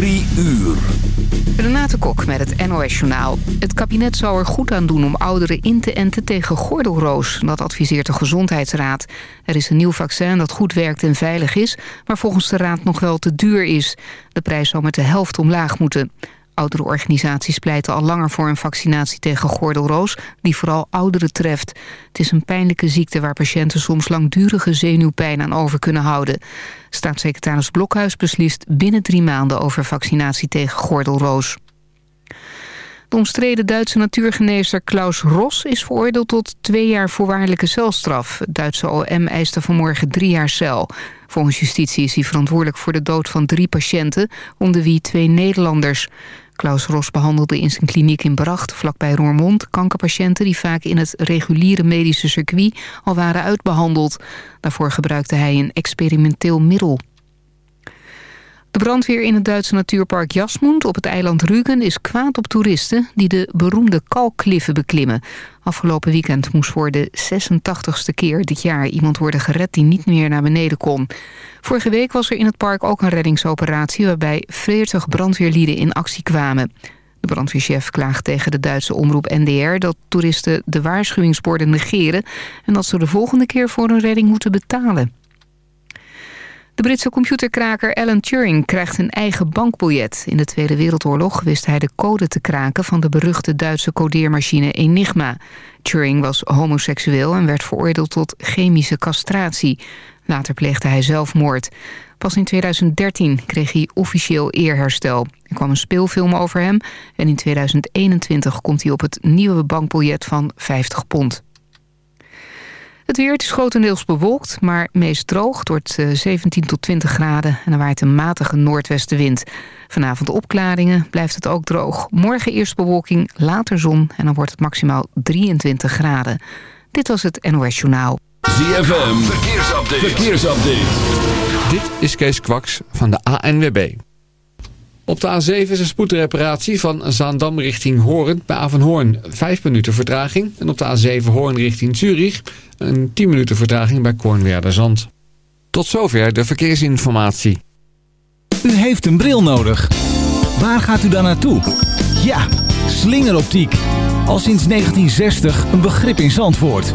Drie uur. Renate Kok met het NOS Journaal. Het kabinet zou er goed aan doen om ouderen in te enten tegen gordelroos. Dat adviseert de Gezondheidsraad. Er is een nieuw vaccin dat goed werkt en veilig is... maar volgens de raad nog wel te duur is. De prijs zou met de helft omlaag moeten. Oudere organisaties pleiten al langer voor een vaccinatie tegen gordelroos... die vooral ouderen treft. Het is een pijnlijke ziekte waar patiënten soms langdurige zenuwpijn aan over kunnen houden. Staatssecretaris Blokhuis beslist binnen drie maanden over vaccinatie tegen gordelroos. De omstreden Duitse natuurgeneester Klaus Ros is veroordeeld tot twee jaar voorwaardelijke celstraf. Het Duitse OM eiste vanmorgen drie jaar cel. Volgens justitie is hij verantwoordelijk voor de dood van drie patiënten, onder wie twee Nederlanders. Klaus Ros behandelde in zijn kliniek in Bracht, vlakbij Roermond... kankerpatiënten die vaak in het reguliere medische circuit al waren uitbehandeld. Daarvoor gebruikte hij een experimenteel middel. De brandweer in het Duitse natuurpark Jasmund op het eiland Rügen is kwaad op toeristen die de beroemde kalkkliffen beklimmen. Afgelopen weekend moest voor de 86ste keer dit jaar iemand worden gered die niet meer naar beneden kon. Vorige week was er in het park ook een reddingsoperatie waarbij 40 brandweerlieden in actie kwamen. De brandweerchef klaagt tegen de Duitse omroep NDR dat toeristen de waarschuwingsborden negeren en dat ze de volgende keer voor een redding moeten betalen. De Britse computerkraker Alan Turing krijgt een eigen bankbiljet. In de Tweede Wereldoorlog wist hij de code te kraken... van de beruchte Duitse codeermachine Enigma. Turing was homoseksueel en werd veroordeeld tot chemische castratie. Later pleegde hij zelfmoord. Pas in 2013 kreeg hij officieel eerherstel. Er kwam een speelfilm over hem... en in 2021 komt hij op het nieuwe bankbiljet van 50 pond. Het weer is grotendeels bewolkt, maar meest droog. Het wordt 17 tot 20 graden en er waait een matige noordwestenwind. Vanavond opklaringen, blijft het ook droog. Morgen eerst bewolking, later zon en dan wordt het maximaal 23 graden. Dit was het NOS Journaal. ZFM, verkeersupdate. verkeersupdate. Dit is Kees Kwaks van de ANWB. Op de A7 is een spoedreparatie van Zaandam richting Hoorn bij Avenhoorn. 5 minuten vertraging. En op de A7 Hoorn richting Zurich een 10 minuten vertraging bij Kornwerder Tot zover de verkeersinformatie. U heeft een bril nodig. Waar gaat u dan naartoe? Ja, slingeroptiek. Al sinds 1960 een begrip in Zandvoort.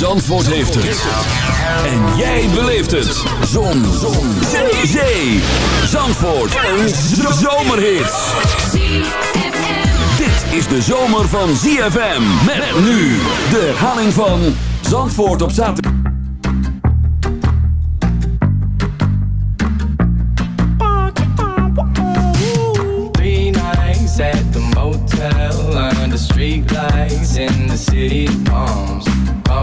Zandvoort heeft het. En jij beleeft het. Zon. Zon. Zee. Zee. Zandvoort. Een zomerhit. Dit is de zomer van ZFM. Met nu de herhaling van Zandvoort op zaterdag. Street lights in the city palms.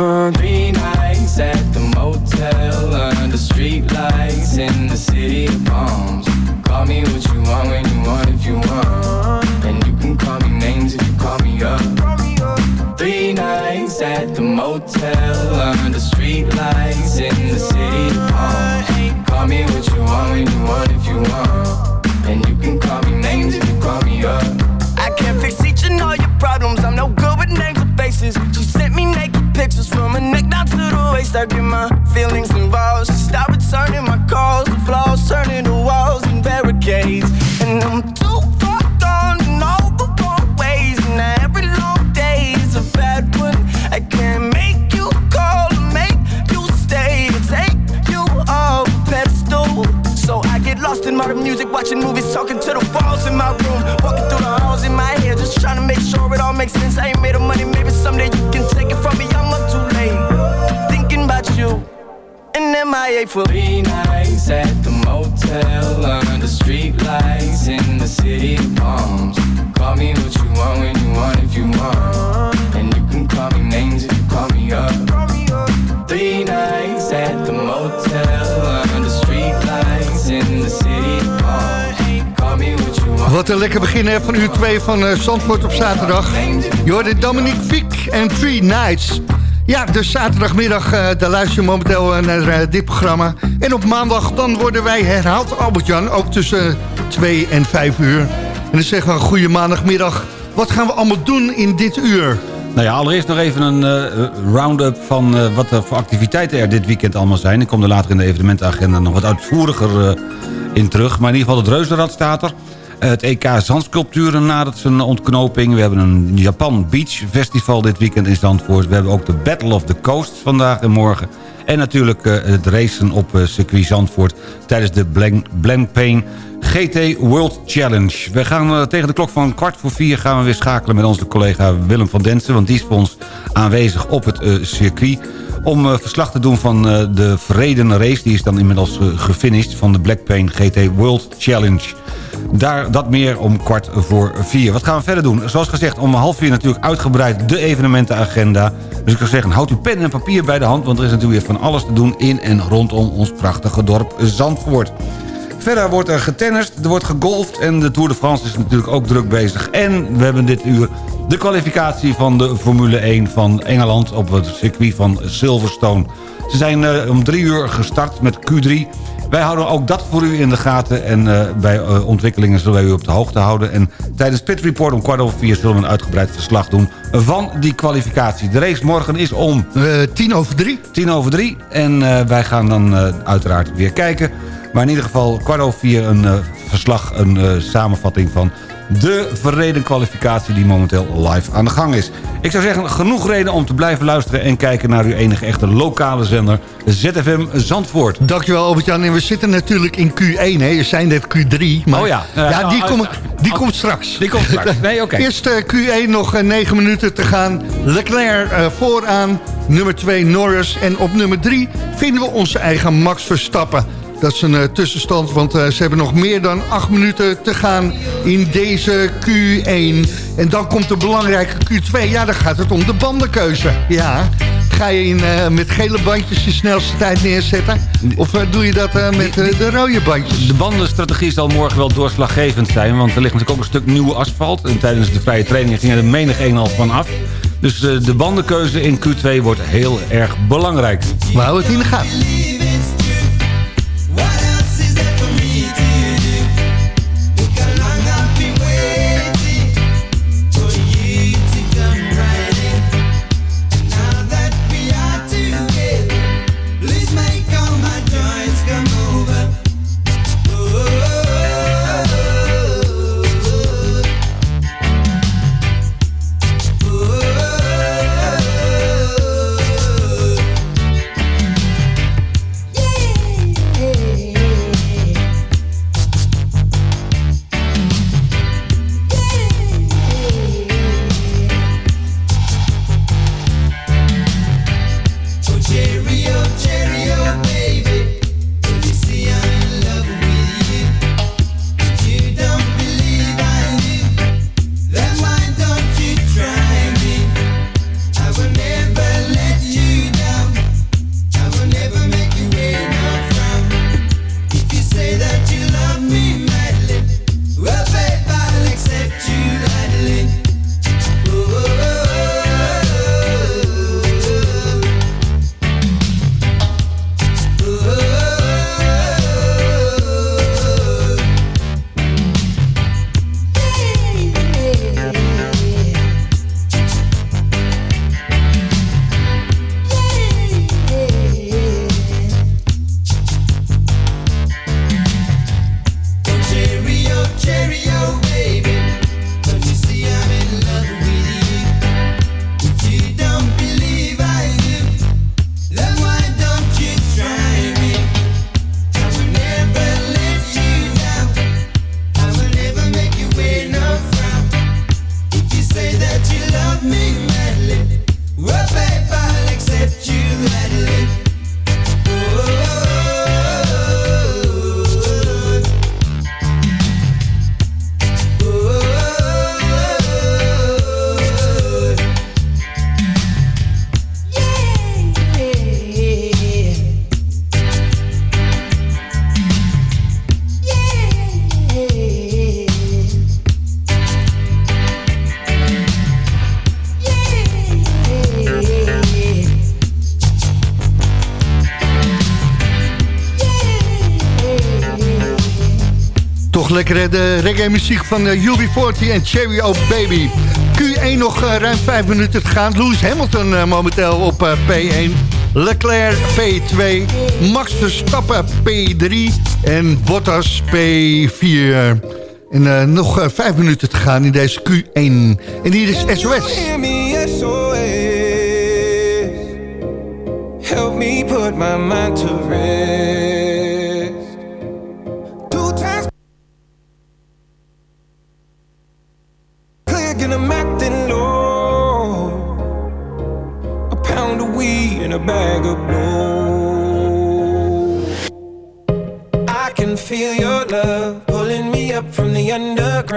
Three nights at the motel under street lights in the city of palms. Call me what you want when you want if you want. And you can call me names if you call me up. Three nights at the motel under street lights in the city of palms. Call me what you want when you want if you want. Pictures from her neck down to the waist. I get my feelings involved. She stopped returning my calls. The flaws turning to walls and barricades. And I'm too far gone in all the wrong ways. Now every long day is a bad one. I can't make you call or make you stay take you off a pedestal. So I get lost in modern music, watching movies, talking to the walls in my room, walking through the halls in my head, just trying to make sure it all makes sense. I ain't made of For three nights at the motel under street lights in the city of palms. Call me what you want when you want if you want. And you can call me names if you call me up. Three nights at the motel under street in the city of palms. Wat een lekker begin hè, van uur 2 van uh, Zandvoort op zaterdag. Je hoorde Dominique Fiek en Three Nights. Ja, dus zaterdagmiddag, uh, daar luister je momenteel naar uh, dit programma. En op maandag dan worden wij herhaald, Albert-Jan, ook tussen 2 en 5 uur. En dan zeggen we een goede maandagmiddag. Wat gaan we allemaal doen in dit uur? Nou ja, allereerst nog even een round-up van wat voor activiteiten er dit weekend allemaal zijn. Ik kom er later in de evenementenagenda nog wat uitvoeriger in terug. Maar in ieder geval het Reuzenrad staat er. Het EK Zandsculpturen nadert zijn ontknoping. We hebben een Japan Beach Festival dit weekend in Zandvoort. We hebben ook de Battle of the Coast vandaag en morgen. En natuurlijk het racen op circuit Zandvoort tijdens de Blancpain GT World Challenge. We gaan uh, tegen de klok van kwart voor vier gaan we weer schakelen met onze collega Willem van Densen. Want die is voor ons aanwezig op het circuit. Om uh, verslag te doen van de verredene race. Die is dan inmiddels gefinished van de Blackpain GT World Challenge. Daar, dat meer om kwart voor vier. Wat gaan we verder doen? Zoals gezegd, om half vier natuurlijk uitgebreid de evenementenagenda. Dus ik zou zeggen, houd uw pen en papier bij de hand... want er is natuurlijk weer van alles te doen in en rondom ons prachtige dorp Zandvoort. Verder wordt er getennist, er wordt gegolfd en de Tour de France is natuurlijk ook druk bezig. En we hebben dit uur de kwalificatie van de Formule 1 van Engeland op het circuit van Silverstone. Ze zijn uh, om drie uur gestart met Q3. Wij houden ook dat voor u in de gaten en uh, bij uh, ontwikkelingen zullen wij u op de hoogte houden. En tijdens Pit Report om kwart over vier zullen we een uitgebreid verslag doen van die kwalificatie. De race morgen is om... tien over drie. Tien over drie en wij gaan dan uiteraard weer kijken... Maar in ieder geval kwart over vier een uh, verslag, een uh, samenvatting van de verreden kwalificatie die momenteel live aan de gang is. Ik zou zeggen, genoeg reden om te blijven luisteren... en kijken naar uw enige echte lokale zender, ZFM Zandvoort. Dankjewel Albert-Jan. En we zitten natuurlijk in Q1, hè. Je zijn net Q3. Maar oh ja. Uh, ja, die, kom, die komt straks. Die komt straks. Nee, oké. Okay. Eerst uh, Q1 nog 9 minuten te gaan. Leclerc vooraan. Nummer 2 Norris. En op nummer 3 vinden we onze eigen Max Verstappen. Dat is een uh, tussenstand, want uh, ze hebben nog meer dan acht minuten te gaan in deze Q1. En dan komt de belangrijke Q2. Ja, dan gaat het om de bandenkeuze. Ja, ga je in, uh, met gele bandjes je snelste tijd neerzetten? Of doe je dat met de rode bandjes? De bandenstrategie zal morgen wel doorslaggevend zijn... want er ligt natuurlijk ook een stuk nieuwe asfalt. En tijdens de vrije training ging er menig een al van af. Dus de bandenkeuze in Q2 wordt heel erg belangrijk. We houden het in de gaten. De reggae muziek van uh, UB40 en Cherry O Baby. Q1 nog uh, ruim 5 minuten te gaan. Lewis Hamilton uh, momenteel op P1. Leclerc P2. Max Verstappen P3. En Bottas P4. En nog 5 minuten te gaan in deze Q1. En hier is SOS. Help me put my mind to rest.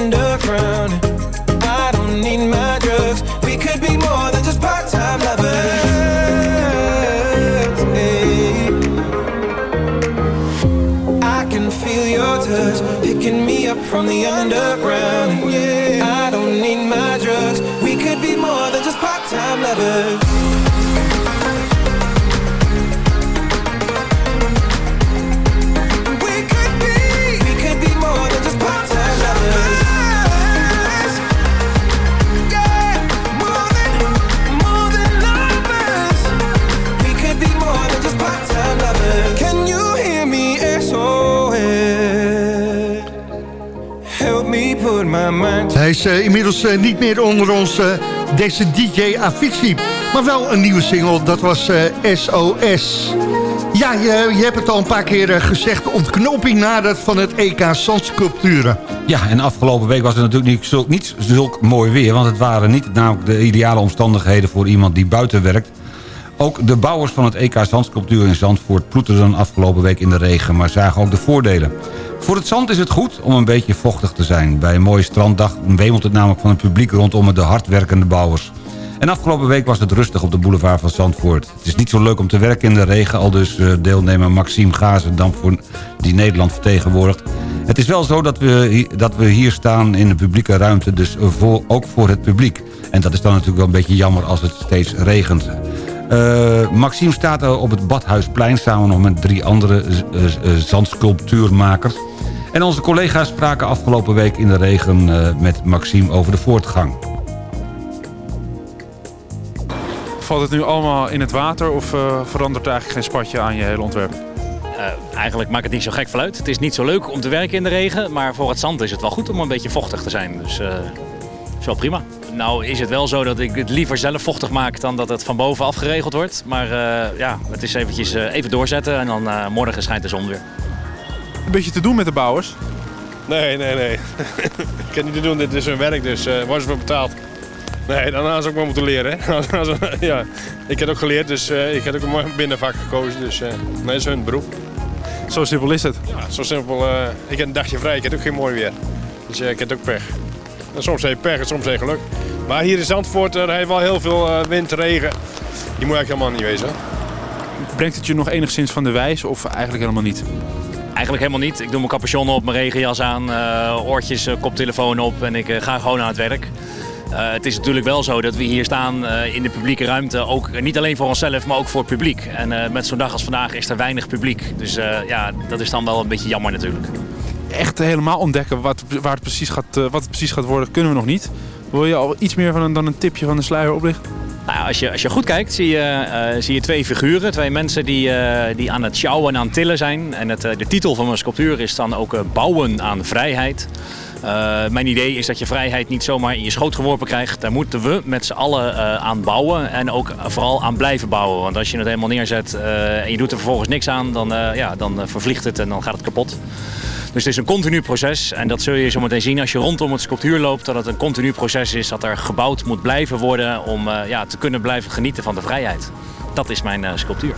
under is eh, inmiddels eh, niet meer onder ons, eh, deze DJ Avicii. Maar wel een nieuwe single, dat was SOS. Ja, je, je hebt het al een paar keer gezegd. Ontknoping nadat van het EK Zandsculpturen. Ja, en afgelopen week was het natuurlijk niet zulk, niet zulk mooi weer... want het waren niet namelijk de ideale omstandigheden voor iemand die buiten werkt. Ook de bouwers van het EK Zandsculptuur in Zandvoort... ploeterden afgelopen week in de regen, maar zagen ook de voordelen. Voor het zand is het goed om een beetje vochtig te zijn. Bij een mooie stranddag wemelt het namelijk van het publiek rondom de hardwerkende bouwers. En afgelopen week was het rustig op de boulevard van Zandvoort. Het is niet zo leuk om te werken in de regen... al dus eh, deelnemer Maxime Gazendamp voor die Nederland vertegenwoordigt. Het is wel zo dat we, dat we hier staan in de publieke ruimte... dus voor, ook voor het publiek. En dat is dan natuurlijk wel een beetje jammer als het steeds regent. Eh, Maxime staat op het Badhuisplein... samen nog met drie andere eh, eh, zandsculptuurmakers. En onze collega's spraken afgelopen week in de regen eh, met Maxime over de voortgang. Valt het nu allemaal in het water of eh, verandert er eigenlijk geen spatje aan je hele ontwerp? Eh, eigenlijk maakt het niet zo gek veel uit. Het is niet zo leuk om te werken in de regen, maar voor het zand is het wel goed om een beetje vochtig te zijn. Dus eh is wel prima. Nou is het wel zo dat ik het liever zelf vochtig maak dan dat het van bovenaf geregeld wordt. Maar eh, ja, het is eventjes eh, even doorzetten en dan eh, morgen schijnt de zon weer. Een beetje te doen met de bouwers? Nee, nee, nee. ik kan niet te doen, dit is hun werk, dus uh, worden ze voor betaald. Nee, daarna zou ik maar moeten leren. Hè? ja, ik heb ook geleerd, dus uh, ik heb ook een binnenvak gekozen. Dus uh, nee, dat is hun beroep. Zo simpel is het? Ja, zo simpel. Uh, ik heb een dagje vrij, ik heb ook geen mooi weer. Dus uh, ik heb ook pech. En soms heb je pech en soms heb je geluk. Maar hier in Zandvoort er heeft wel heel veel uh, wind, regen. Die moet eigenlijk helemaal niet wezen. Brengt het je nog enigszins van de wijs of eigenlijk helemaal niet? Eigenlijk helemaal niet. Ik doe mijn capuchon op, mijn regenjas aan, uh, oortjes, uh, koptelefoon op en ik uh, ga gewoon aan het werk. Uh, het is natuurlijk wel zo dat we hier staan uh, in de publieke ruimte, ook niet alleen voor onszelf, maar ook voor het publiek. En uh, met zo'n dag als vandaag is er weinig publiek. Dus ja, dat is dan wel een beetje jammer natuurlijk. Echt helemaal ontdekken wat, waar het precies gaat, wat het precies gaat worden, kunnen we nog niet. Wil je al iets meer van een, dan een tipje van de sluier oplichten? Nou, als, je, als je goed kijkt, zie je, uh, zie je twee figuren. Twee mensen die, uh, die aan het sjouwen en aan het tillen zijn. En het, de titel van mijn sculptuur is dan ook Bouwen aan vrijheid. Mijn idee is dat je vrijheid niet zomaar in je schoot geworpen krijgt. Daar moeten we met z'n allen aan bouwen en ook vooral aan blijven bouwen. Want als je het helemaal neerzet en je doet er vervolgens niks aan, dan, ja, dan vervliegt het en dan gaat het kapot. Dus het is een continu proces en dat zul je zo meteen zien als je rondom het sculptuur loopt. Dat het een continu proces is, dat er gebouwd moet blijven worden om ja, te kunnen blijven genieten van de vrijheid. Dat is mijn sculptuur.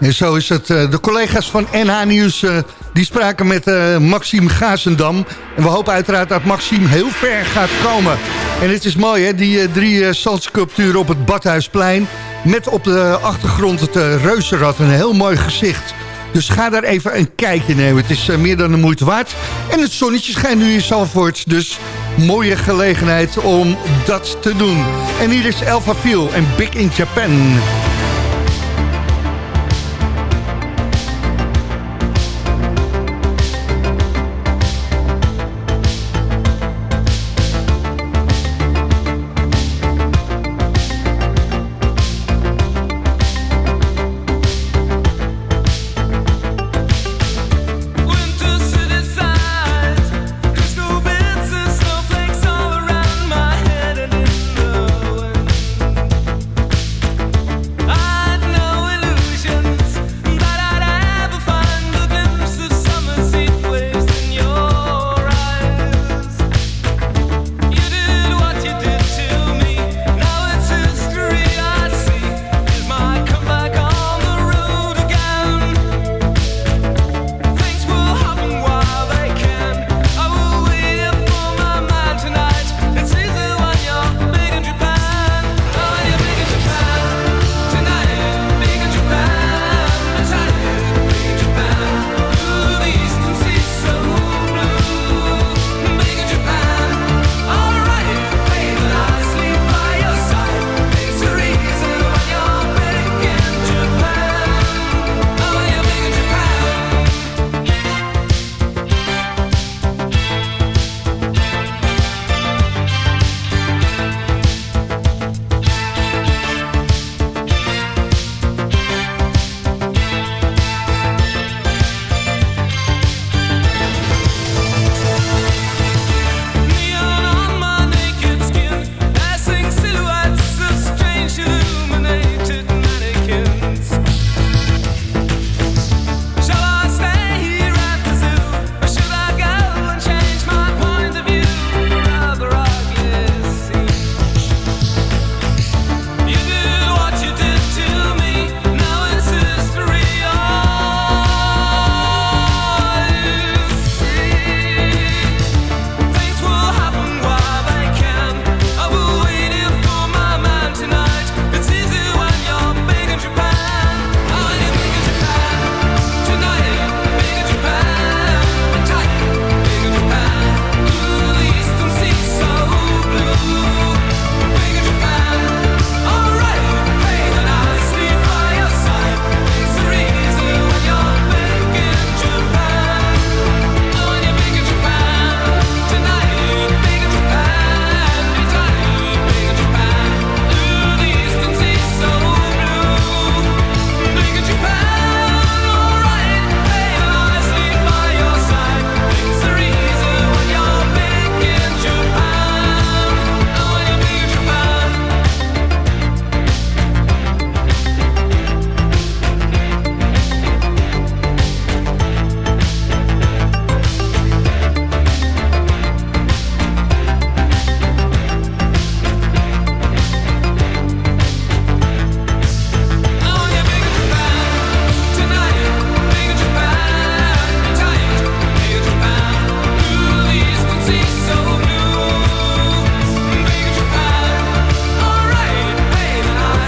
En zo is het. De collega's van NH Nieuws die spraken met Maxime Gazendam. En we hopen uiteraard dat Maxime heel ver gaat komen. En het is mooi, hè? Die drie zandsculpturen op het Badhuisplein. Met op de achtergrond het reuzenrad. Een heel mooi gezicht. Dus ga daar even een kijkje nemen. Het is meer dan de moeite waard. En het zonnetje schijnt nu in Zandvoort. Dus mooie gelegenheid om dat te doen. En hier is Elfa Phil en Big in Japan.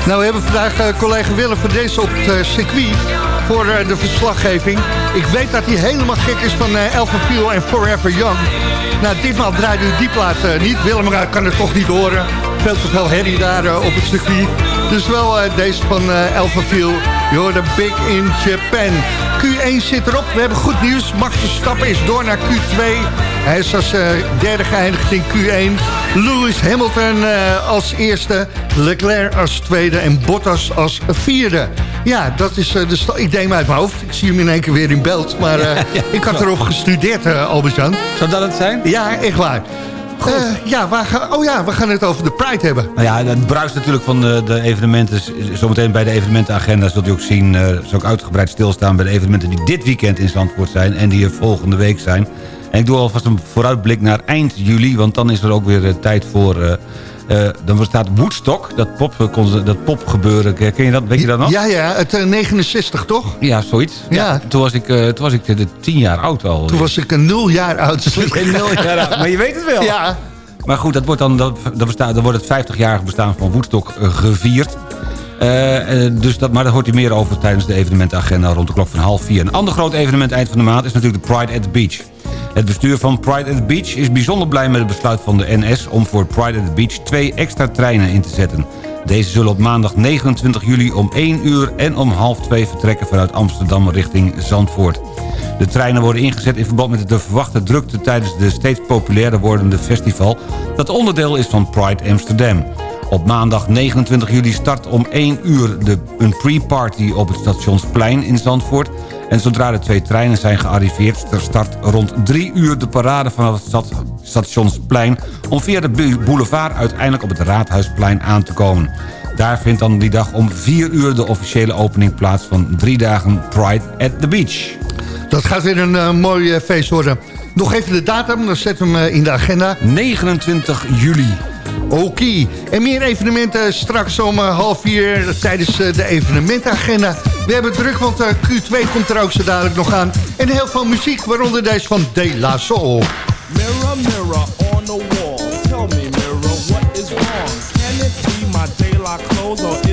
Nou, we hebben vandaag uh, collega Willem van Dezen op het uh, circuit voor uh, de verslaggeving. Ik weet dat hij helemaal gek is van uh, Elfenfiel en Forever Young. Nou, ditmaal draaide u die plaat niet. Willem kan het toch niet horen. Veel te veel herrie daar op het circuit. Dus wel deze van uh, Elfenfiel. You're the big in Japan. Q1 zit erop. We hebben goed nieuws. Max Verstappen is door naar Q2. Hij is als uh, derde geëindigd in Q1. Lewis Hamilton uh, als eerste. Leclerc als tweede. En Bottas als vierde. Ja, dat is uh, de ik denk uit mijn hoofd. Ik zie hem in één keer weer in beeld. Maar ja, ja, ik had erop gestudeerd, uh, Albert-Jan. Zou dat het zijn? Ja, echt waar. Uh, ja, waar ga, oh ja, we gaan het over de Pride hebben. Nou ja, het bruist natuurlijk van de, de evenementen. Zometeen bij de evenementenagenda zult u ook zien... Zal ik uitgebreid stilstaan bij de evenementen die dit weekend in Zandvoort zijn... en die er volgende week zijn. En ik doe alvast een vooruitblik naar eind juli... want dan is er ook weer uh, tijd voor... Uh, dan bestaat Woodstock, dat, pop, dat popgebeuren. Ken je dat? Weet je dat nog? Ja, ja, het 69 toch? Ja, zoiets. Ja. ja toen was ik, uh, toen was ik de tien jaar oud al. Toen was ik een nul jaar oud. een nul jaar oud, maar je weet het wel. Ja. Maar goed, dat wordt dan, dat, dat bestaat, dan wordt het 50-jarig bestaan van Woodstock gevierd. Uh, dus dat, maar daar hoort u meer over tijdens de evenementagenda rond de klok van half vier. Een ander groot evenement eind van de maand is natuurlijk de Pride at the Beach. Het bestuur van Pride at the Beach is bijzonder blij met het besluit van de NS... om voor Pride at the Beach twee extra treinen in te zetten. Deze zullen op maandag 29 juli om 1 uur en om half 2 vertrekken vanuit Amsterdam richting Zandvoort. De treinen worden ingezet in verband met de verwachte drukte tijdens de steeds populairder wordende festival... dat onderdeel is van Pride Amsterdam. Op maandag 29 juli start om 1 uur de, een pre-party op het Stationsplein in Zandvoort... En zodra de twee treinen zijn gearriveerd... start rond drie uur de parade vanaf het stationsplein... om via de boulevard uiteindelijk op het Raadhuisplein aan te komen. Daar vindt dan die dag om vier uur de officiële opening plaats... van drie dagen Pride at the Beach. Dat gaat weer een uh, mooi uh, feest worden. Nog even de datum, dan zetten we hem uh, in de agenda. 29 juli. Oké. En meer evenementen straks om half vier tijdens de evenementenagenda. We hebben druk, want uh, Q2 komt er ook zo dadelijk nog aan. En heel veel muziek, waaronder deze van De La Soul. Mirror, mirror on the wall. Tell me, mirror, what is wrong? Can it be my La clothes or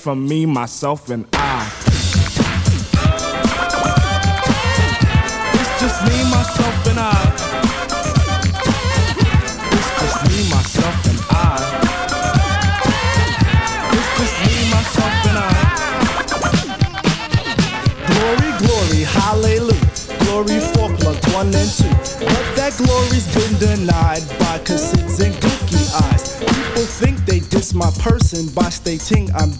From me, myself, and I. It's just me, myself, and I. It's just me, myself, and I. It's just me, myself, and I. Glory, glory, hallelujah. Glory for one and two. But that glory's been denied by cassettes and gookie eyes. People think they diss my person by stating I'm.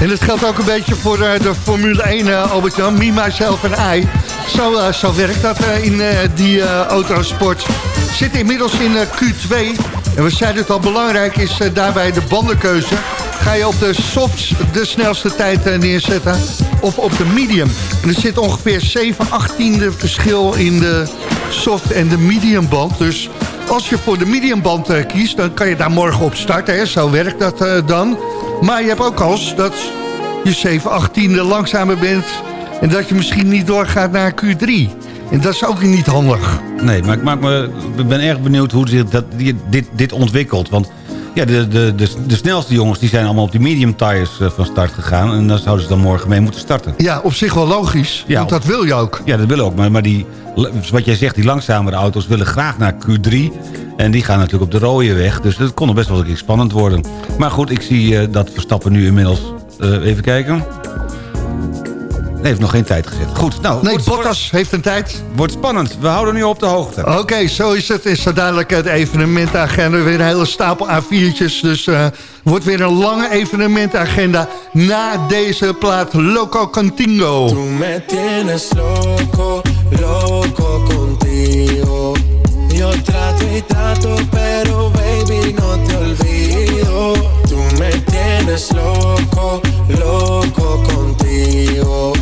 En dat geldt ook een beetje voor uh, de Formule 1, uh, Albert-Jan. Me, en I. Zo, uh, zo werkt dat in die autosport. Zitten inmiddels in Q2. En we zeiden het al, belangrijk is daarbij de bandenkeuze. Ga je op de softs de snelste tijd neerzetten of op de medium? En er zit ongeveer 7 achttiende verschil in de soft en de medium band. Dus als je voor de medium band kiest, dan kan je daar morgen op starten. Hè? Zo werkt dat dan. Maar je hebt ook kans dat je 7 achttiende langzamer bent... en dat je misschien niet doorgaat naar Q3. En dat is ook niet handig. Nee, maar ik, maak me, ben erg benieuwd hoe zich dat, dit, dit ontwikkelt. Want ja, de, de, de, de snelste jongens die zijn allemaal op die medium tires eh, van start gegaan. En daar zouden ze dan morgen mee moeten starten. Ja, op zich wel logisch. Ja, want dat wil je ook. Ja, dat wil ook. Maar, maar die, wat jij zegt, die langzamere auto's willen graag naar Q3. En die gaan natuurlijk op de rode weg. Dus dat kon nog best wel een keer spannend worden. Maar goed, ik zie uh, dat Verstappen nu inmiddels... Uh, even kijken. Nee, heeft nog geen tijd gezet. Goed, nou... Nee, Bottas heeft een tijd. Wordt spannend. We houden nu op de hoogte. Oké, zo is het. Is zo duidelijk het evenementagenda. Weer een hele stapel A4'tjes. Dus uh, wordt weer een lange evenementagenda na deze plaat Loco Contingo. Tu me tienes loco, loco contigo. Yo trato y trato, pero baby no te Tú me tienes loco, loco contigo.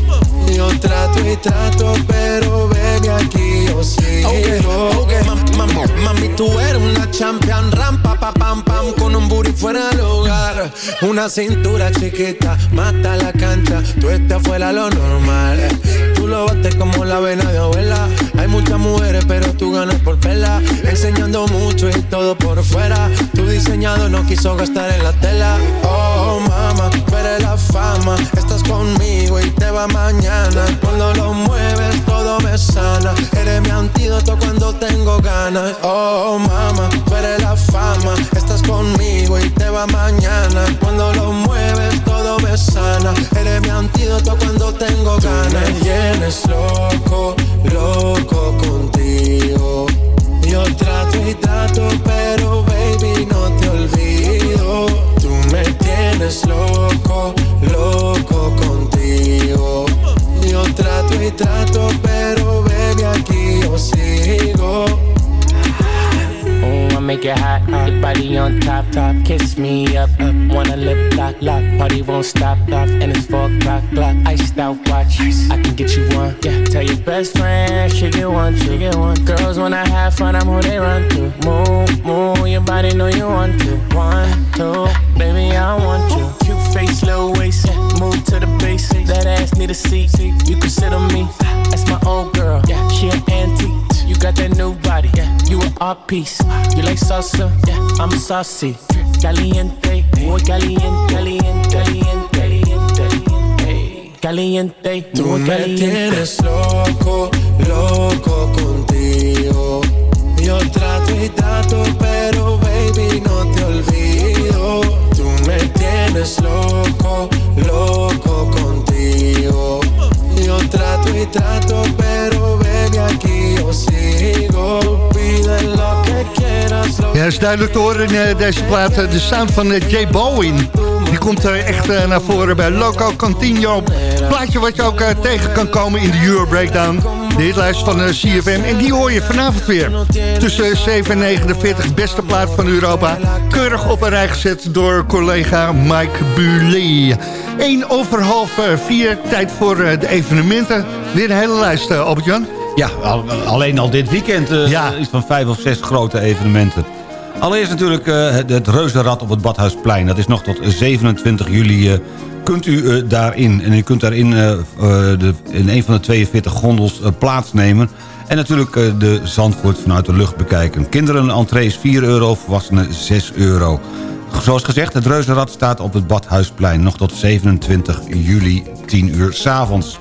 Yo trato y trato, pero baby aquí yo sigo. Okay, okay. Mam, mam, mami, tú eres una champion, rampa, pa, pam, pam, con un booty fuera del lugar. Una cintura chiquita, mata la cancha, tú estás fuera lo normal. Tú lo bates como la vena de abuela. Muchas mujeres, pero tú ganas por vela. Enseñando mucho y todo por fuera. Tu diseñado no quiso gastar en la tela. Oh, mama, tú eres la fama. Estás conmigo y te va mañana. Cuando lo mueves, todo me sana. Eres mi antídoto cuando tengo ganas. Oh, mama, tú la fama. Estás conmigo y te va mañana. Sana. Eres mi antídoto cuando tengo ganas. Tú me tienes loco, loco contigo. Yo trato y trato, pero baby no te olvido. Tú me tienes loco, loco contigo. Yo trato y trato, pero baby aquí yo sigo. Make it hot, your body on top, top. Kiss me up, up. Wanna lip lock, lock. Party won't stop, stop. And it's four o'clock, clock. Iced out watch, I can get you one. Yeah, tell your best friend she get one, she get one. Girls when I have fun, I'm who they run to. Move, move, your body know you want to. One, two, baby I want you. Cute face, little waist, yeah. move to the base. That ass need a seat, you can sit on me. That's my old girl, yeah. She an antique. Got that new body, yeah. You art piece. You like salsa, yeah. I'm saucy. Caliente, muy caliente, caliente, caliente, caliente. Caliente, Tú muy me tienes loco, loco contigo. Yo trato y trato, pero baby no te olvido. Tú me tienes loco, loco contigo. Yo trato y trato, pero baby aquí yo sigo. Pide lo que quieras, Ja, is duidelijk te horen in eh, deze plaat. eh, de sound van eh, J Balwin. Die komt echt naar voren bij Loco Contino. Plaatje wat je ook tegen kan komen in de Euro Breakdown. De hitlijst van eh, CFM. En die hoor je vanavond weer. Tussen 7 en 49. Beste plaat van Europa. Keurig op een rij gezet door collega Mike Buley. 1 over half 4. Tijd voor eh, de evenementen. Weer een hele lijst, eh, Albert-Jan. Ja, al- alleen al dit weekend eh, iets van vijf of zes grote evenementen. Allereerst natuurlijk eh, het, het reuzenrad op het Badhuisplein. Dat is nog tot 27 juli. eh, kunt u eh, daarin. En u kunt daarin de, in een van de 42 gondels plaatsnemen. En natuurlijk de Zandvoort vanuit de lucht bekijken. Kinderen entree is 4 euro, volwassenen 6 euro. Zoals gezegd, het reuzenrad staat op het Badhuisplein. Nog tot 27 juli, 10 uur s'avonds.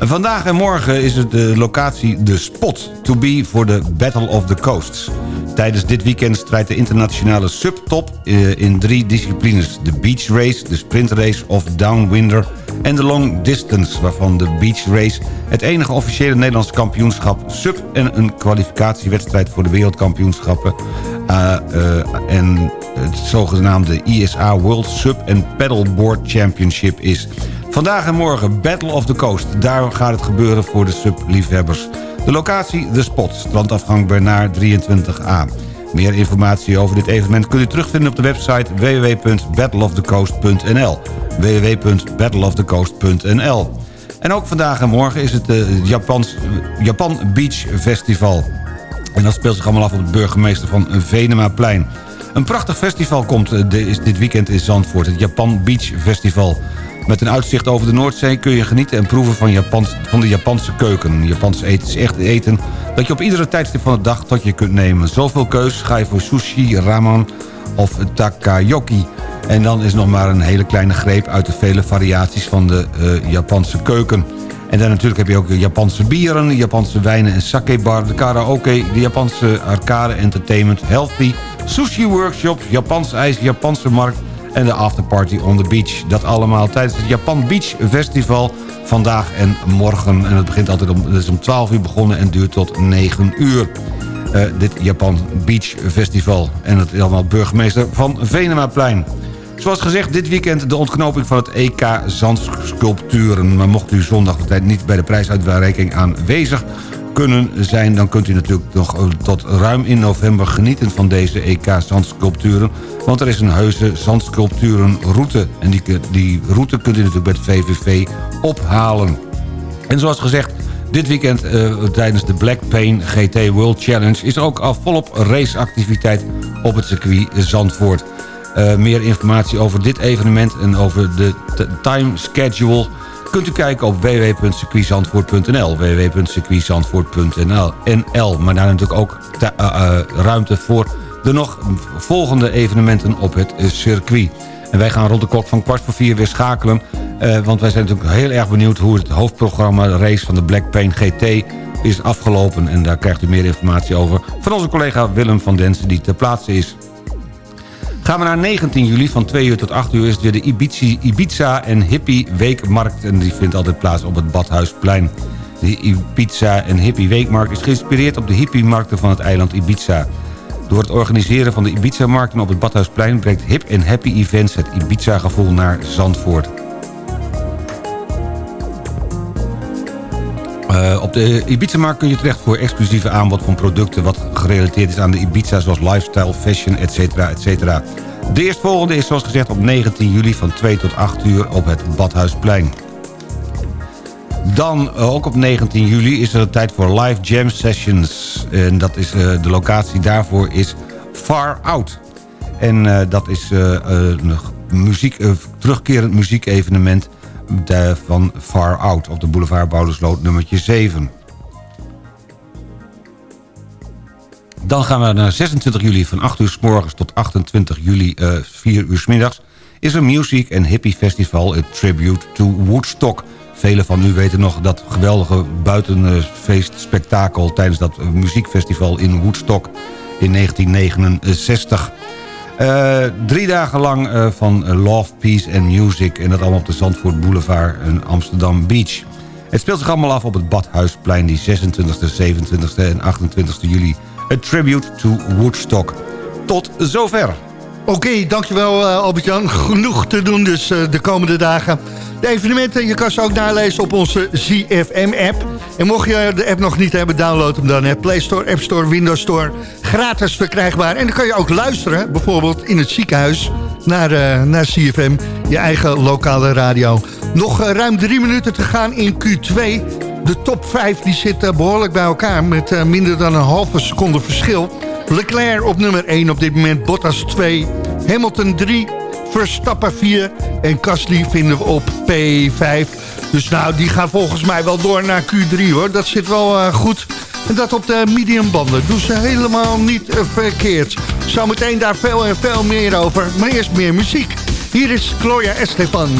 Vandaag en morgen is het de locatie de spot to be voor de Battle of the Coasts. Tijdens dit weekend strijdt de internationale subtop eh, in drie disciplines. De beach race, de sprint race of downwinder en de long distance... waarvan de beach race het enige officiële Nederlandse kampioenschap sub... en een kwalificatiewedstrijd voor de wereldkampioenschappen... Uh, uh, en het zogenaamde ISA World Sub and Paddleboard Championship is. Vandaag en morgen Battle of the Coast. Daar gaat het gebeuren voor de subliefhebbers. De locatie The Spot, strandafgang Bernard 23A. Meer informatie over dit evenement kunt u terugvinden op de website www.battleofthecoast.nl www.battleofthecoast.nl En ook vandaag en morgen is het de Japans, Japan Beach Festival. En dat speelt zich allemaal af op het burgemeester van Venemaplein. Een prachtig festival komt is dit weekend in Zandvoort. Het Japan Beach Festival. Met een uitzicht over de Noordzee kun je genieten en proeven van, van de Japanse keuken. Japans eten is echt eten dat je op iedere tijdstip van de dag tot je kunt nemen. Zoveel keus ga je voor sushi, ramen of takayoki. En dan is nog maar een hele kleine greep uit de vele variaties van de uh, Japanse keuken. En dan natuurlijk heb je ook Japanse bieren, Japanse wijnen en sake bar, de karaoke, de Japanse arcade entertainment, healthy, sushi workshops, Japans ijs, Japanse markt en de afterparty on the beach. Dat allemaal tijdens het Japan Beach Festival vandaag en morgen. En het begint altijd om, is om 12 uur begonnen en duurt tot 9 uur. Uh, dit Japan Beach Festival. En het is allemaal burgemeester van Venemaplein. Zoals gezegd, dit weekend de ontknoping van het EK Zandsculpturen. Maar mocht u zondag niet bij de prijsuitreiking aanwezig kunnen zijn... dan kunt u natuurlijk nog eh, tot ruim in november genieten van deze EK-zandsculpturen. Want er is een heuse zandsculpturenroute. En die, die route kunt u natuurlijk bij het VVV ophalen. En zoals gezegd, dit weekend uh, tijdens de Black Pain GT World Challenge... is er ook al volop raceactiviteit op het circuit Zandvoort. Uh, meer informatie over dit evenement en over de time schedule kunt u kijken op www.circuitzandvoort.nl www.circuitzandvoort.nl Maar daar natuurlijk ook uh, uh, ruimte voor de nog volgende evenementen op het circuit. En wij gaan rond de klok van kwart voor vier weer schakelen. Uh, want wij zijn natuurlijk heel erg benieuwd hoe het hoofdprogramma... de race van de Black Pain GT is afgelopen. En daar krijgt u meer informatie over van onze collega Willem van Densen... die ter plaatse is. Gaan we naar 19 juli van 2 uur tot 8 uur is het weer de Ibiza, Ibiza en Hippie Weekmarkt. En die vindt altijd plaats op het Badhuisplein. De Ibiza en Hippie Weekmarkt is geïnspireerd op de hippie-markten van het eiland Ibiza. Door het organiseren van de Ibiza-markten op het Badhuisplein... brengt Hip en Happy Events het Ibiza-gevoel naar Zandvoort. Uh, op de Ibiza-markt kun je terecht voor exclusieve aanbod van producten... wat gerelateerd is aan de Ibiza, zoals lifestyle, fashion, etc. etc. De eerstvolgende is zoals gezegd op 19 juli van 2 tot 8 uur op het Badhuisplein. Dan uh, ook op 19 juli is er tijd voor live jam sessions. En dat is, uh, de locatie daarvoor is Far Out. En dat is een muziek, terugkerend muziekevenement van Far Out op de boulevard Boudersloot nummertje 7. Dan gaan we naar 26 juli van 8 uur s morgens tot 28 juli uh, 4 uur s middags... is er Music and Hippie Festival, a tribute to Woodstock. Velen van u weten nog dat geweldige buitenfeestspektakel... tijdens dat muziekfestival in Woodstock in 1969... Uh, drie dagen lang uh, van Love, Peace and Music... en dat allemaal op de Zandvoort Boulevard in Amsterdam Beach. Het speelt zich allemaal af op het Badhuisplein... die 26e, 27e en 28e juli. A tribute to Woodstock. Tot zover. Oké, okay, dankjewel uh, Albert-Jan. Genoeg te doen dus de komende dagen. De evenementen, je kan ze ook nalezen op onze ZFM-app. En mocht je de app nog niet hebben, download hem dan. Hè. Play Store, App Store, Windows Store. Gratis verkrijgbaar. En dan kan je ook luisteren, bijvoorbeeld in het ziekenhuis... naar, uh, naar CFM, je eigen lokale radio. Nog ruim drie minuten te gaan in Q2. De top 5 die behoorlijk bij elkaar... met minder dan een halve seconde verschil. Leclerc op nummer 1 op dit moment, Bottas 2... Hamilton 3, Verstappen 4 en Gasly vinden we op P5. Dus nou, die gaan volgens mij wel door naar Q3 hoor. Dat zit wel uh, goed. En dat op de medium banden. Doen ze helemaal niet uh, verkeerd. Zometeen daar veel en veel meer over. Maar eerst meer muziek. Hier is Gloria Estefan.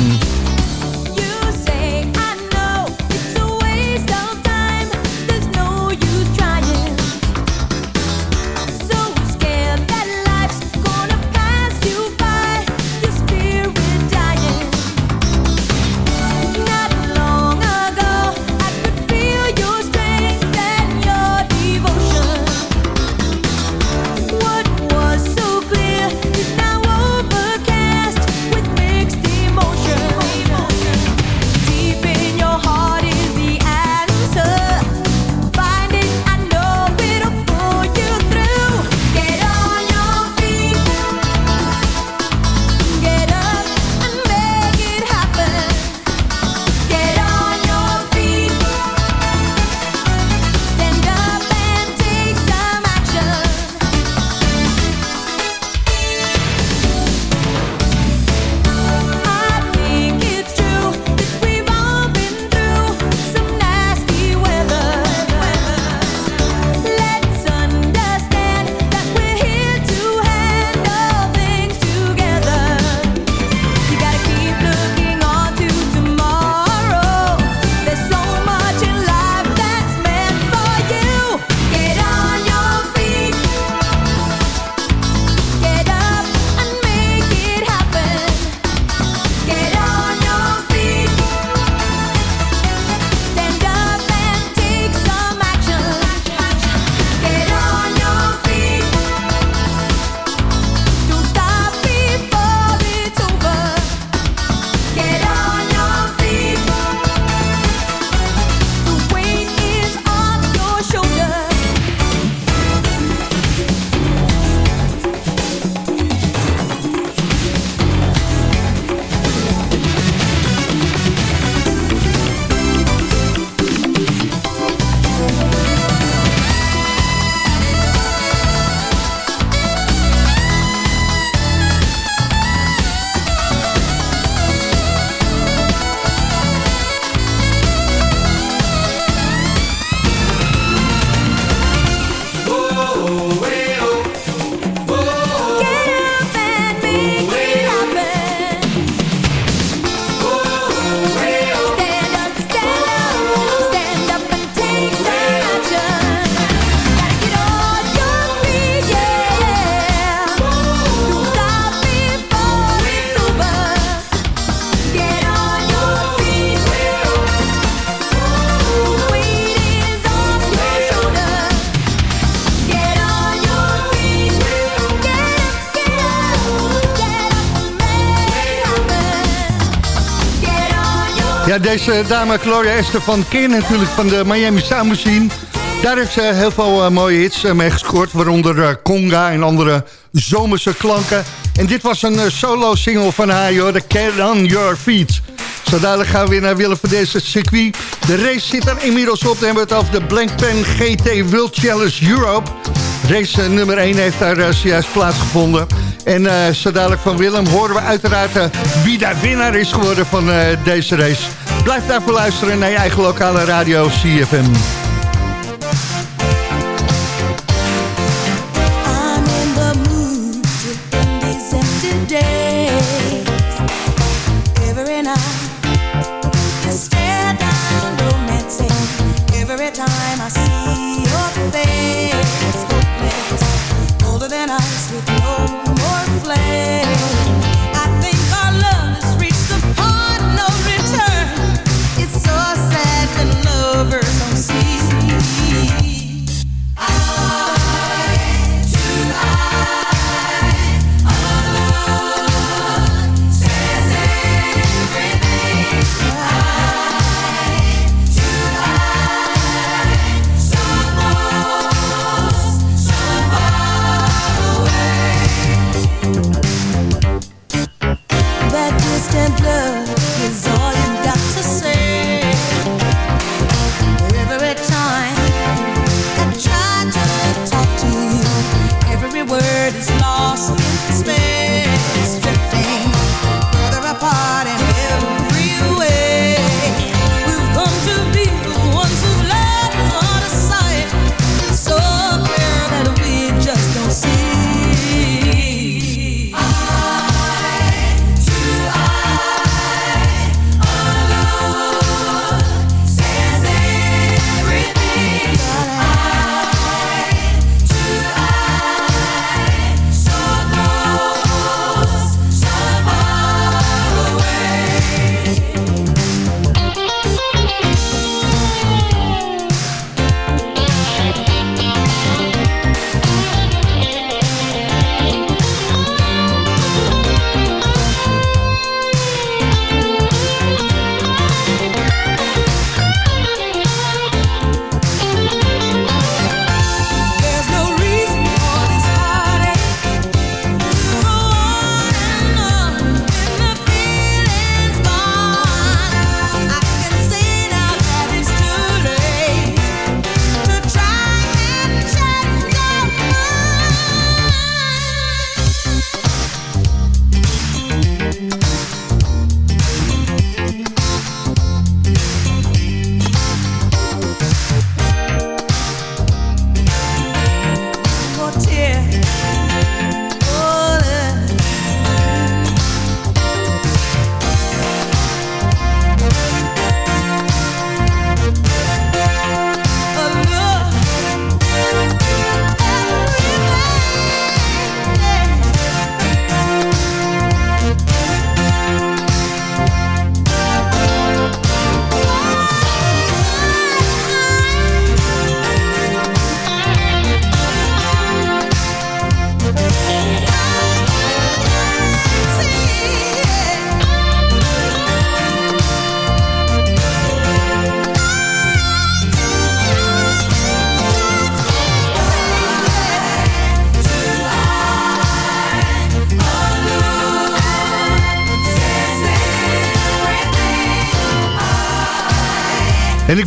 Deze dame Gloria Esther van Keer natuurlijk van de Miami Sound Machine. Daar heeft ze heel veel uh, mooie hits uh, mee gescoord. Waaronder uh, Conga en andere zomerse klanken. En dit was een solo-single van haar, joh. The Care on Your Feet. Zo dadelijk gaan we weer naar Willem van deze circuit. De race zit er inmiddels op. Dan hebben we het over de Blankpen GT World Challenge Europe. Race nummer 1 heeft daar zojuist plaatsgevonden. En zo dadelijk van Willem horen we uiteraard wie daar winnaar is geworden van deze race. Blijf daarvoor luisteren naar je eigen lokale radio CFM.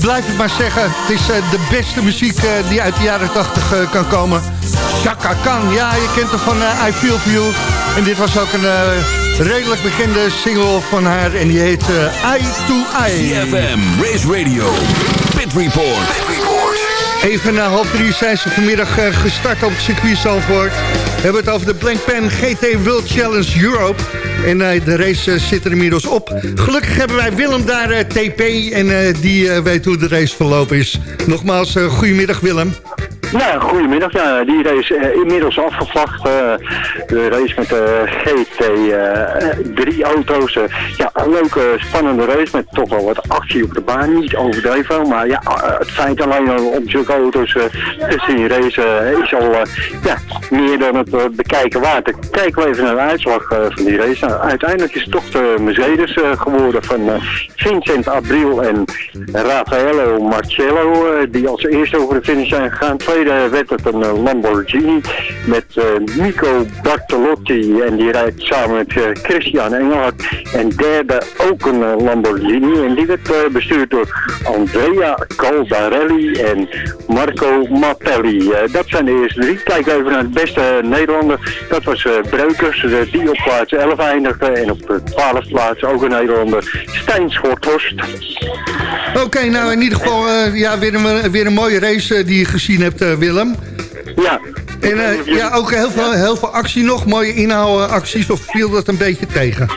Blijf het maar zeggen, het is uh, de beste muziek uh, die uit de jaren 80 uh, kan komen. Chaka Khan, ja, je kent hem van I Feel For You. En dit was ook een redelijk bekende single van haar en die heet Eye to Eye. CFM, Race Radio, Pit Report. Pit Report. Even na half drie zijn ze vanmiddag gestart op het circuit Zalvoort. We hebben het over de Blank Pen GT World Challenge Europe. En uh, de race uh, zit er inmiddels op. Gelukkig hebben wij Willem daar, uh, TP. En die weet hoe de race verlopen is. Nogmaals, goedemiddag Willem. Ja, goedemiddag. Ja, die race is inmiddels afgevlacht. de race met de Eh, drie auto's. eh, ja, een leuke, spannende race met toch wel wat actie op de baan. Niet overdreven, maar ja, eh, het feit alleen al om zulke auto's te zien racen is al ja, meer dan het bekijken waard. Dan kijken even naar de uitslag van die race. Nou, uiteindelijk is het toch de Mercedes geworden van Vincent Abril en Raffaello Marcello, die als eerste over de finish zijn gegaan. Tweede werd het een Lamborghini met Nico Bartolotti en die rijdt samen met eh, Christian Engelhardt. En derde ook een eh, Lamborghini en die werd eh, bestuurd door Andrea Caldarelli en Marco Mappelli. Dat zijn de eerste drie. Kijk even naar de beste Nederlander. Dat was Breukers, die op plaats 11 eindigde. En op de 12 plaats ook een Nederlander, Stijn Schorthorst. Oké, nou in ieder geval ja, weer, een, weer een mooie race die je gezien hebt, Willem. Ja. En eh, ja, ook heel veel, heel veel actie nog, mooie inhaalacties, of viel dat een beetje tegen?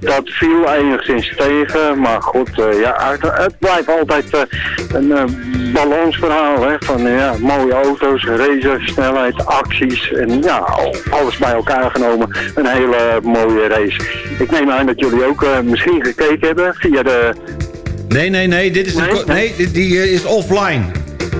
Dat viel enigszins tegen, maar goed, eh, ja, het, het blijft altijd eh, een balansverhaal, hè, van ja, mooie auto's, racen, snelheid, acties en ja, al- alles bij elkaar genomen, een hele mooie race. Ik neem aan dat jullie ook misschien gekeken hebben via de... Nee, nee, nee, dit is een nee, die is offline.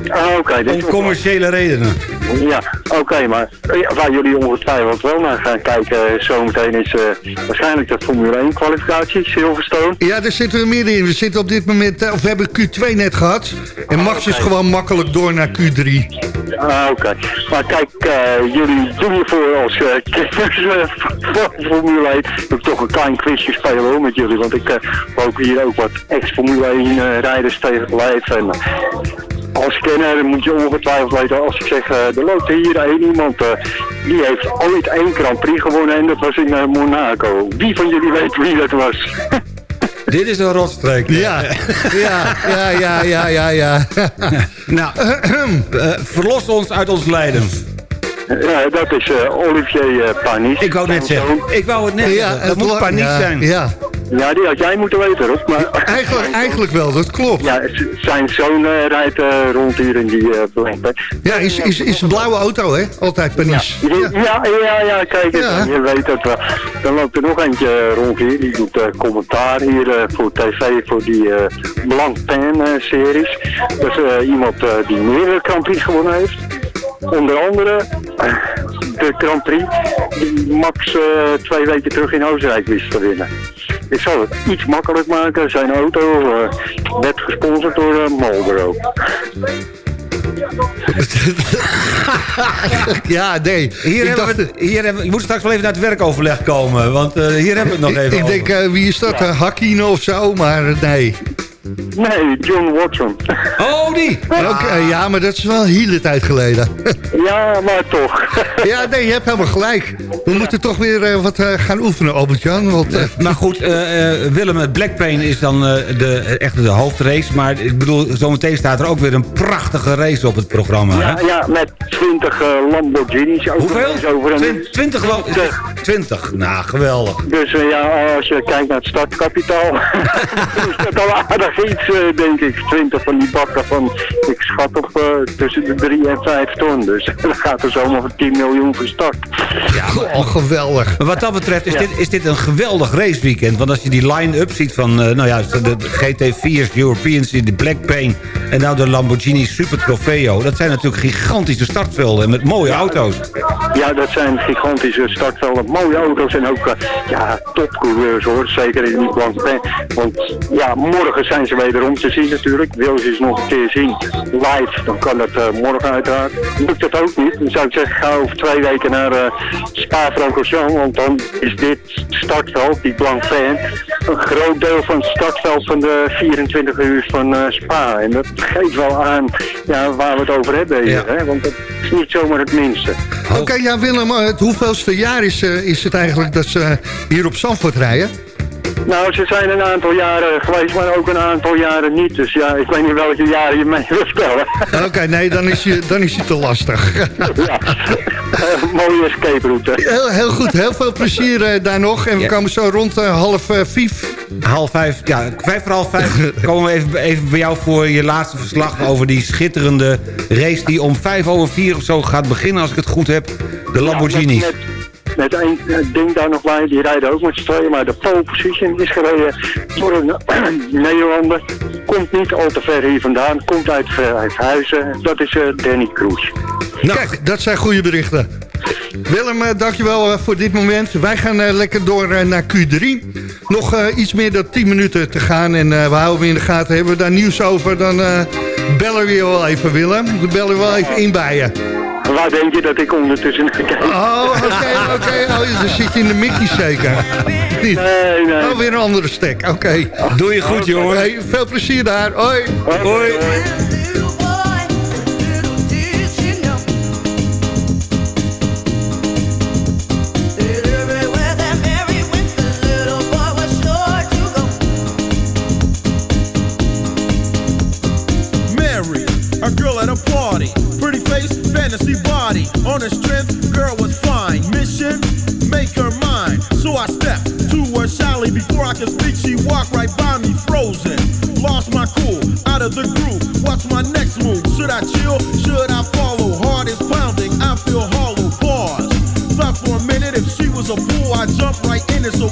Ah, oké. Om commerciële redenen. Ja, oké, maar eh, waar jullie ongetwijfeld wel naar gaan kijken eh, zometeen is eh, waarschijnlijk de Formule 1 kwalificatie, Silverstone. Ja, daar zitten we midden in. We zitten op dit moment, of we hebben Q2 net gehad. En Max is gewoon makkelijk door naar Q3. Ah, oké. Maar kijk, jullie doen je voor als Formule 1. Ik wil toch een klein quizje spelen hoor met jullie, want ik hoop hier ook wat ex-Formule 1 eh, rijders tegen te lijf. Als kenner moet je ongetwijfeld weten, als ik zeg, er loopt hier één iemand, eh, die heeft ooit één Grand Prix gewonnen en dat was in eh, Monaco. Wie van jullie weet wie dat was? Dit is een rotstreek. Ja, ja, ja, ja, ja, ja, ja. nou, eh, verlos ons uit ons lijden. Ja, dat is eh, Olivier eh, Panis. Ik wou net zeggen. Ik wou het net Ja, zeggen. Dat het moet paniek ja, zijn. Ja. Ja, die had jij moeten weten, Rob. Maar... Eigenlijk, eigenlijk wel, dat klopt. Ja, zijn zoon eh, rijdt eh, rond hier in die uh, Ja, is, is, is een blauwe auto, hè? Altijd Panis. Ja, ja, ja, ja, kijk. Ja. Je weet het wel. Dan loopt er nog eentje rond hier. Die doet eh, commentaar hier eh, voor tv voor die eh Blanc Pen eh, series. Dat is eh, iemand eh, die meerdere Prix gewonnen heeft. Onder andere eh, de Grand Prix die Max eh, twee weken terug in Oostenrijk wist te winnen. Ik zal het iets makkelijk maken. Zijn auto eh, werd gesponsord door eh, Marlboro. ja, nee. Hier Ik hebben dacht- we, hier hebben, we- je moet straks wel even naar het werkoverleg komen, want eh, hier hebben we het nog even Ik over. denk, eh, wie is dat? Hakkino of zo? Maar nee. Nee, John Watson. Oh, die! Oké, ja, maar dat is wel een hele tijd geleden. ja, maar toch. ja, nee, je hebt helemaal gelijk. We moeten toch weer eh, wat eh, gaan oefenen, Albert-Jan. Want, eh, Maar goed, eh, eh, Willem, het Blackpain is dan eh, de, echt de hoofdrace. Maar ik bedoel, zometeen staat er ook weer een prachtige race op het programma. hè? Ja, ja, met 20 eh, Lamborghinis. Hoeveel? Over een... Twin- 20 lo- 20. Nou, geweldig. Dus ja, als je kijkt naar het startkapitaal, is dat al aardig iets, eh, denk ik. 20 van die bakken van, ik schat op eh, tussen de 3 en 5 ton. Dus dan gaat er zomaar voor 10 miljoen voor start. oh, geweldig. Maar wat dat betreft is, Ja. dit, is dit een geweldig raceweekend. Want als je die line-up ziet van eh, nou ja, de GT4's, Europeans, de Blackpain... en nou de Lamborghini Super Trofeo... dat zijn natuurlijk gigantische startvelden met mooie auto's. Ja, dat zijn gigantische startvelden, mooie auto's en ook ja, topcoureurs hoor. Zeker in die Blanc Pen. Want ja, morgen zijn ze wederom te zien natuurlijk. Wil ze eens nog een keer zien live, dan kan dat eh, morgen uiteraard. Lukt dat ook niet, dan zou ik zeggen ga over twee weken naar eh Spa-Francorchamps. Want dan is dit startveld, die Blanc Pen, een groot deel van het startveld van de 24 uur van eh, Spa. En dat geeft wel aan ja, waar we het over hebben hier. Hè? Want dat is niet zomaar het minste. Oké, ja Willem, het hoeveelste jaar is, is het eigenlijk dat ze hier op Zandvoort rijden? Nou, ze zijn een aantal jaren geweest, maar ook een aantal jaren niet. Dus ja, ik weet niet welke jaren je mee wil spellen. Oké, nee, dan is, je, dan is je te lastig. ja, Eh, mooie escape route. Heel, heel goed, heel veel plezier eh, daar nog. En we Ja. komen zo rond eh, half eh, vijf. Half vijf, ja, vijf voor half vijf komen we even, even bij jou voor je laatste verslag over die schitterende race die om vijf over vier of zo gaat beginnen, als ik het goed heb. De Lamborghinis. Ja, met, met één ding daar nog bij. Die rijden ook met z'n tweeën. Maar de pole position is gereden door een Nederlander. Komt niet al te ver hier vandaan. Komt uit Vijfhuizen. Dat is Danny Kroes. Nou. Kijk, dat zijn goede berichten. Willem, dankjewel voor dit moment. Wij gaan lekker door naar Q3. Nog iets meer dan 10 minuten te gaan en we houden hem in de gaten. Hebben we daar nieuws over, dan bellen we je wel even, Willem. Dan bellen we wel even in bij je. Waar denk je dat ik ondertussen kijk? Oh, oké, oké. Okay. Oh, dan zit je in de Mickey zeker. Niet? Nee, nee. Oh, weer een andere stek. Oké. Okay. Doe je goed, jongen. Hey, veel plezier daar. Hoi. Hoi. Hoi. On her strength, girl was fine. Mission, make her mine. So I stepped to her shyly. Before I could speak, she walked right by me, frozen. Lost my cool, out of the groove. What's my next move? Should I chill? Should I follow? Heart is pounding, I feel hollow. Pause. Thought for a minute, if she was a fool, I'd jump right in it. So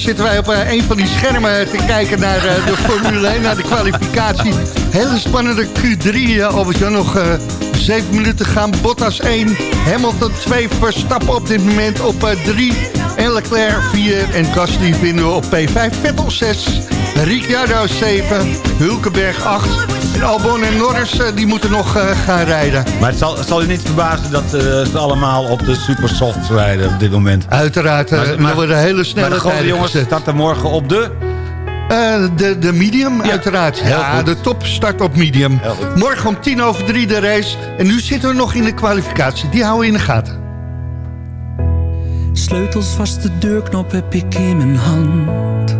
zitten wij op uh, een van die schermen te kijken naar uh, de Formule 1, naar de kwalificatie. Hele spannende Q3, uh, Albert-Jan. Nog uh, 7 minuten gaan. Bottas 1, Hamilton 2, Verstappen op dit moment op 3. en Leclerc 4 en Gasly vinden we op P5. Vettel 6, Ricciardo 7, Hulkenberg 8... En Albon en Norris uh, die moeten nog uh, gaan rijden. Maar het zal, het zal je niet verbazen dat uh, ze allemaal op de supersoft rijden op dit moment. Uiteraard, maar, maar, worden hele snelle maar de grote jongens starten morgen op de... de, de medium, ja, uiteraard. Ja, goed. de top start op medium. Morgen om tien over drie de race. En nu zitten we nog in de kwalificatie. Die houden we in de gaten. Sleutels vast de deurknop heb ik in mijn hand.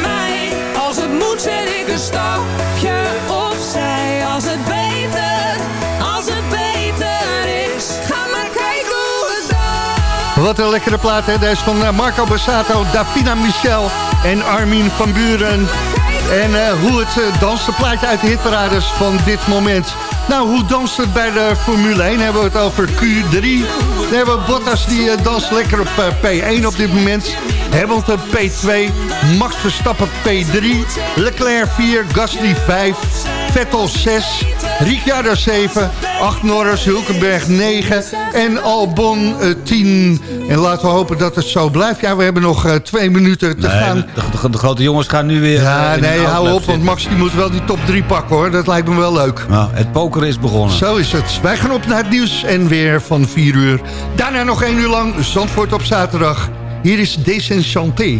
mij. Als het moet zet ik een stapje opzij. Als het beter, als het beter is. Ga maar kijken hoe het danst. Wat een lekkere plaat, hè? Deze van eh, Marco Bassato, Davina Michel en Armin van Buren. En eh, hoe het uh, danst, de plaatje uit de hitparades van dit moment. Nou, hoe danst het bij de Formule 1? Hebben we het over Q3. Dan hebben we Bottas, die uh, danst lekker op P1 op dit moment. Hamilton P2, Max Verstappen P3, Leclerc 4, Gasly 5, Vettel 6, Ricciardo 7, 8 Norris, Hulkenberg 9 en Albon uh, 10. En laten we hopen dat het zo blijft. Ja, we hebben nog uh, twee minuten te nee, gaan. De, de, de, grote jongens gaan nu weer... Ja, uh, nee, hou op, want Max die moet wel die top 3 pakken hoor. Dat lijkt me wel leuk. Nou, het pokeren is begonnen. Zo is het. Wij gaan op naar het nieuws en weer van 4 uur. Daarna nog 1 uur lang Zandvoort op zaterdag. Hier is Desenchanté.